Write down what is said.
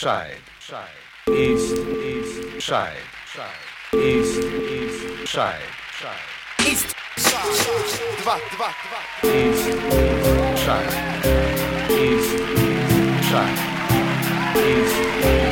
side, side, east, east, side, side, east, east, side, side, East Side. Два, два, два. east, east, side, east, east, side, east,